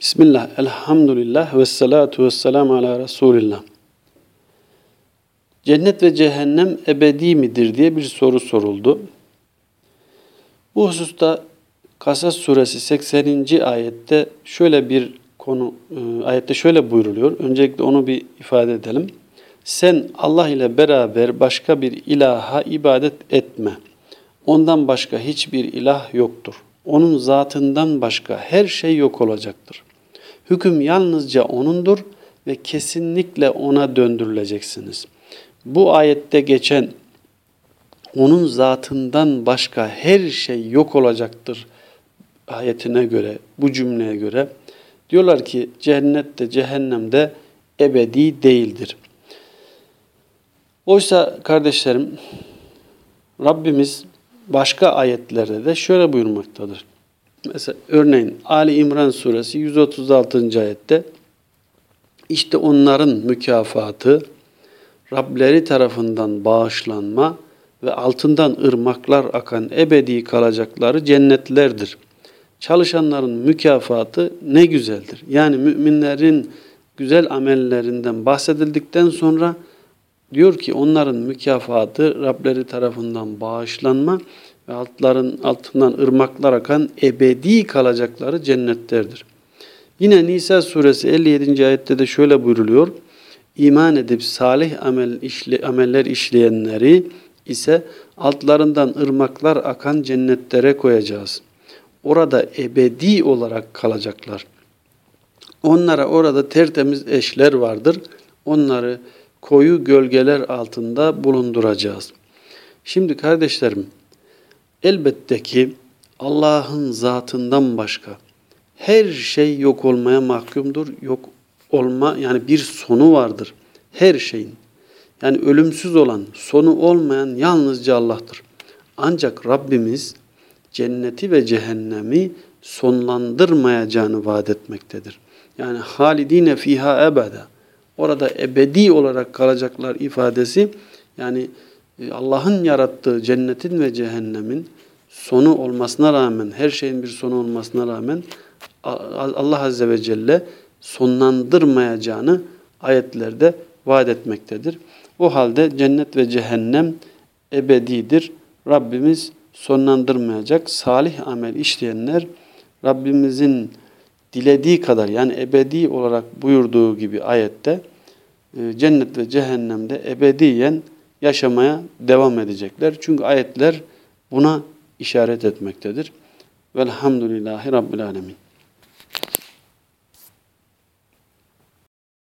Bismillah, elhamdülillah ve salatu ve selamu ala Resulillah. Cennet ve cehennem ebedi midir diye bir soru soruldu. Bu hususta Kasas suresi 80. ayette şöyle bir konu, e, ayette şöyle buyruluyor. Öncelikle onu bir ifade edelim. Sen Allah ile beraber başka bir ilaha ibadet etme. Ondan başka hiçbir ilah yoktur. Onun zatından başka her şey yok olacaktır. Hüküm yalnızca O'nundur ve kesinlikle O'na döndürüleceksiniz. Bu ayette geçen O'nun zatından başka her şey yok olacaktır ayetine göre, bu cümleye göre diyorlar ki cennette, cehennemde ebedi değildir. Oysa kardeşlerim Rabbimiz başka ayetlerde de şöyle buyurmaktadır. Mesela örneğin Ali İmran suresi 136. ayette işte onların mükafatı Rableri tarafından bağışlanma ve altından ırmaklar akan ebedi kalacakları cennetlerdir. Çalışanların mükafatı ne güzeldir. Yani müminlerin güzel amellerinden bahsedildikten sonra diyor ki onların mükafatı Rableri tarafından bağışlanma ve altların altından ırmaklar akan ebedi kalacakları cennetlerdir. Yine Nisa suresi 57. ayette de şöyle buyruluyor. İman edip salih amel işle, ameller işleyenleri ise altlarından ırmaklar akan cennetlere koyacağız. Orada ebedi olarak kalacaklar. Onlara orada tertemiz eşler vardır. Onları koyu gölgeler altında bulunduracağız. Şimdi kardeşlerim, elbette ki Allah'ın zatından başka her şey yok olmaya mahkumdur. Yok olma yani bir sonu vardır her şeyin. Yani ölümsüz olan, sonu olmayan yalnızca Allah'tır. Ancak Rabbimiz cenneti ve cehennemi sonlandırmayacağını vaat etmektedir. Yani halidine fiha ebede. Orada ebedi olarak kalacaklar ifadesi yani e, Allah'ın yarattığı cennetin ve cehennemin sonu olmasına rağmen, her şeyin bir sonu olmasına rağmen Allah Azze ve Celle sonlandırmayacağını ayetlerde vaat etmektedir. O halde cennet ve cehennem ebedidir. Rabbimiz sonlandırmayacak. Salih amel işleyenler Rabbimizin dilediği kadar yani ebedi olarak buyurduğu gibi ayette cennet ve cehennemde ebediyen yaşamaya devam edecekler. Çünkü ayetler buna işaret etmektedir. Velhamdülillahi Rabbil Alemin.